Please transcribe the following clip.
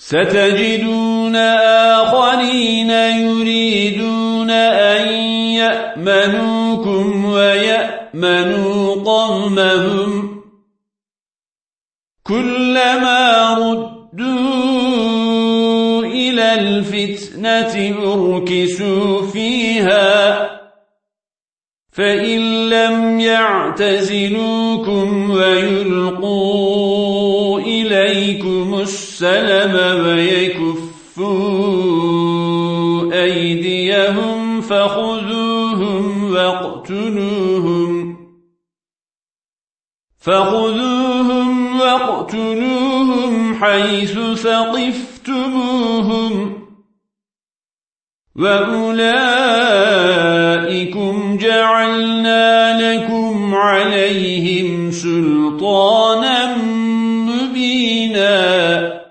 ستجدون آخرين يريدون أن يأمنوكم ويأمنوا قومهم كلما ردوا إلى الفتنة أركسوا فيها فإن لم يعتزلوكم ويلقوا إليكم السلم ويكفوا أيديهم فخذوهم واقتلوهم فخذوهم واقتلوهم حيث ثقفتموهم وأولئكم جعلنا لكم عليهم سلطانا شيئا